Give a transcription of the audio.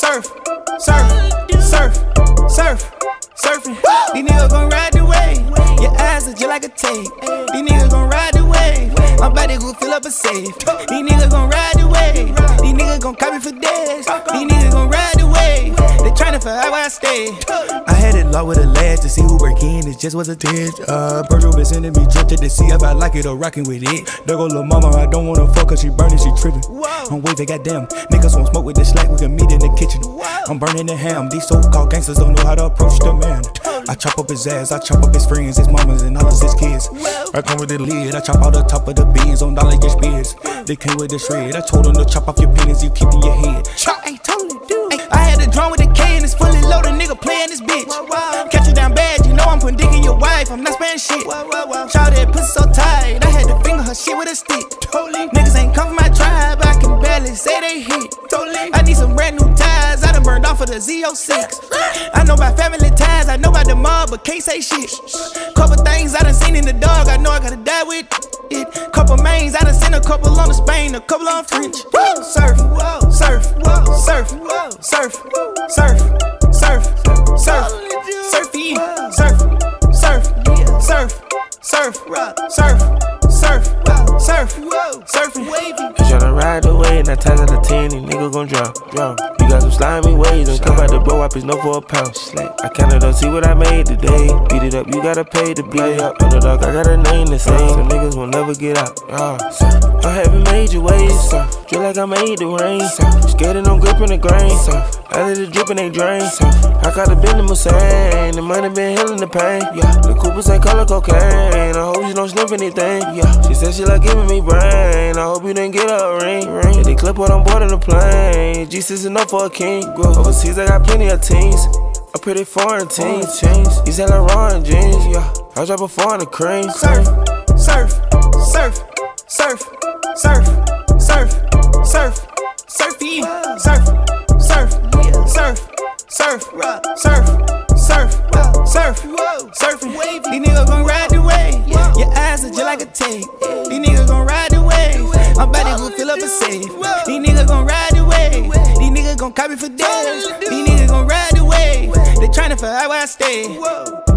surf, surf, surf, surf, surfing. These niggas gon' ride the wave. Your eyes are just like a tape. These niggas gon' ride the wave. My body gon' fill up a safe. These niggas gon' ride the wave. These niggas gon' me for days. These niggas gon' ride. They tryna find I stay. I had it locked with a last to see who work in. It just was a test. Uh, Virgil been sending me drip to see if I like it or rockin' with it. There go lil' mama, I don't wanna fuck cause she burning, she trippin'. I'm waving, goddamn. Niggas won't smoke with the slack, we can meet in the kitchen. I'm burning the ham. These so called gangsters don't know how to approach the man. I chop up his ass, I chop up his friends, his mamas, and all of his kids. I come with the lid, I chop out the top of the beans on dollar get beers. They came with the shred. I told them to chop off your penis, you keep in your head. Chop, dick in your wife. I'm not sparing shit. Shout that pussy so tight. I had to finger her shit with a stick. Totally. Niggas ain't come from my tribe. I can barely say they hit. Totally. I need some brand new ties. I done burned off of the Z06. I know about family ties. I know about the mob, but can't say shit. Couple things I done seen in the dog. I know I gotta die with it. Couple mains. I done seen a couple on the Spain, a couple on French. Surf, surf, surf, surf, surf, surf, surf, surf, surf, surf, surf, surfing. I tryna ride the wave, nine times out of ten, these niggas gon' drop, drop. You got some slimy ways, don't come out the blow up, it's no for a pound. I kinda don't see what I made today. Beat it up, you gotta pay to play up. Underdog, I got a name to say, so niggas will never get out. Uh, I haven't made your ways, feel like I made the rain. Skating on gripping the grain, I let it drip and they drain. I got a bend in Hussein, the money been healing the pain. Yeah, the Coopers ain't color cocaine. I hope you don't sniff anything. Yeah, she said she like giving me brain. I hope you didn't get her a ring. ring. Yeah, they clip what on board of the plane. Jesus enough for a king. Overseas, I got plenty of teams. A pretty foreign team. Teams. These hella Lauren jeans. Yeah, I drop a four in the cream. Surf, surf, surf, surf, surf, surf, surf, surfy, surf, surf, surf, surf, surf, surf, surf, surfing. These niggas gon' ride the wave. Your eyes are just like a tape. These niggas gon' ride the wave. My body gon' fill up a safe. These niggas gon' ride the wave. These niggas gon' copy for days. These niggas gon' ride the wave. They tryna find out where I stay.